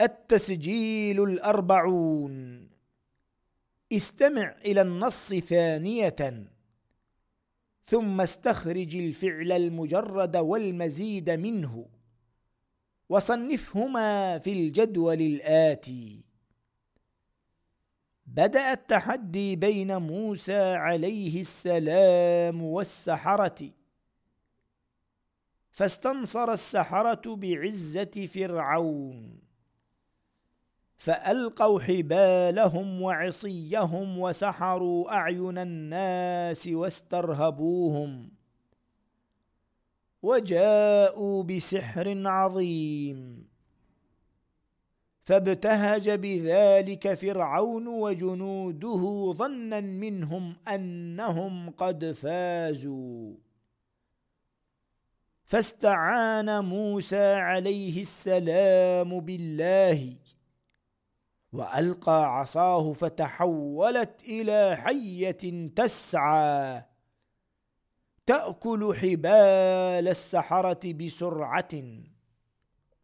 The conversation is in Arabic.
التسجيل الأربعون. استمع إلى النص ثانية. ثم استخرج الفعل المجرد والمزيد منه. وصنفهما في الجدول الآتي. بدأ التحدي بين موسى عليه السلام والسحرة. فاستنصر السحرة بعزة فرعون. فألقوا حبالهم وعصيهم وسحروا أعين الناس واسترهبوهم وجاءوا بسحر عظيم فابتهج بذلك فرعون وجنوده ظنا منهم أنهم قد فازوا فاستعان موسى عليه السلام بالله وألقى عصاه فتحولت إلى حية تسعى. تأكل حبال السحرة بسرعة.